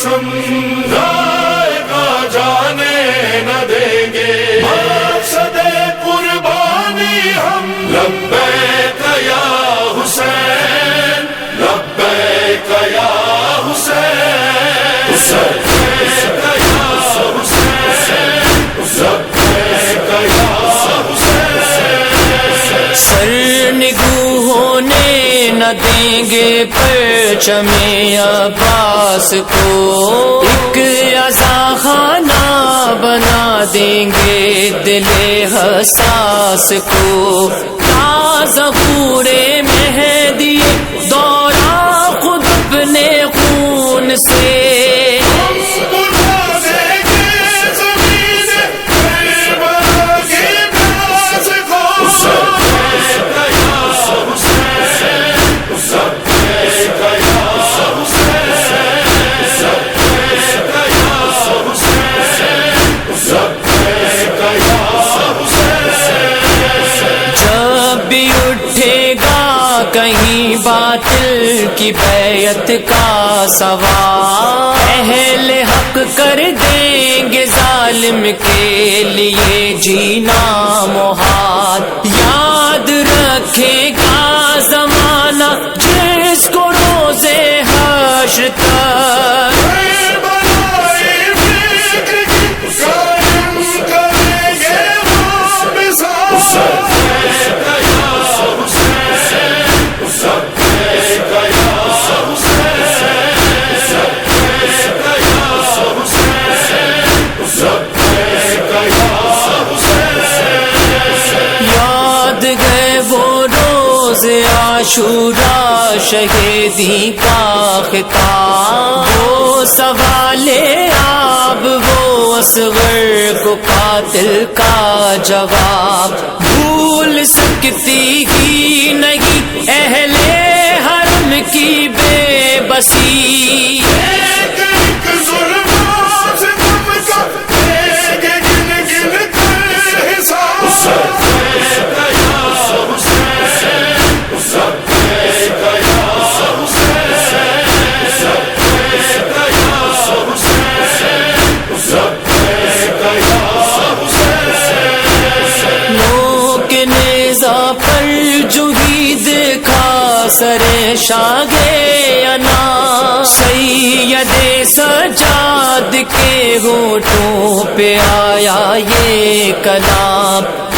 کی قسم کا جانے نہ دیں گے۔ مقصد قربانی ہم۔ لبیک یا حسین، لبیک یا حسین۔ حسین۔ سر نگو دیں گے پرچم عباس کو۔ ایک ازا خانہ بنا دیں گے دل حساس کو۔ تازہ پورے مہدی دورا خود اپنے خون سے۔ کی بیعت کا سوال اہل حق کر دیں گے ظالم کے لیے جینا محال یاد رکھے گا عاشورا شہیدی کا۔ خطاب وہ سوال آب، وہ اصغر کو قاتل کا جواب۔ بھول سکتی ہی نہیں، اہل حرم کی بے بسی۔ جو ہی دیکھا سر شاگے انا سید سجاد کے ہوٹوں پہ آیا یہ کلام۔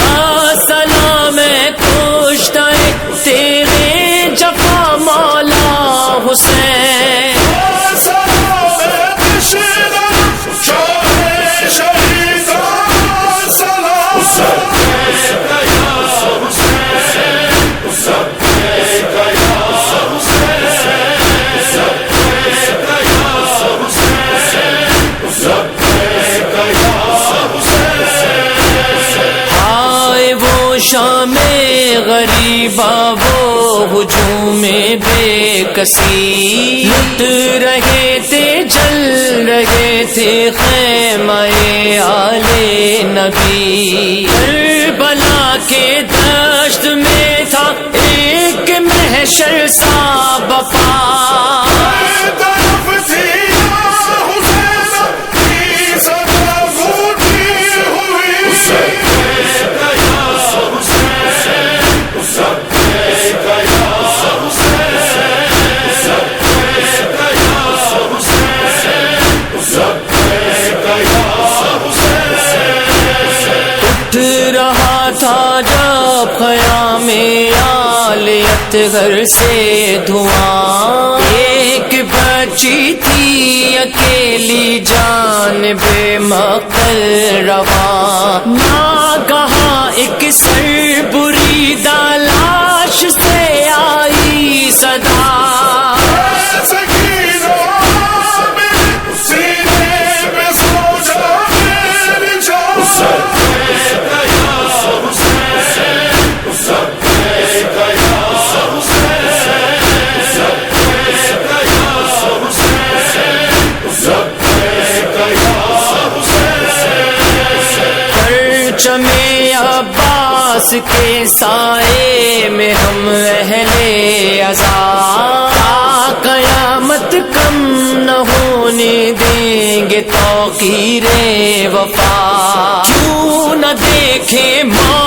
غریبا ہجوم بے کسی۔ لٹ رہے تھے، جل رہے تھے خیمائے آلے نبی۔ بلا کے دشت میں تھا ایک محشر سا بپا رہا تھا جب خیام آلیت گھر سے دھواں۔ ایک بچی تھی اکیلی جان بے مقل رواں۔ پرچم عباس کے سائے میں ہم اہل ازا قیامت کم نہ ہونے دیں گے توقیر وفا۔ کیوں نہ دیکھیں ماں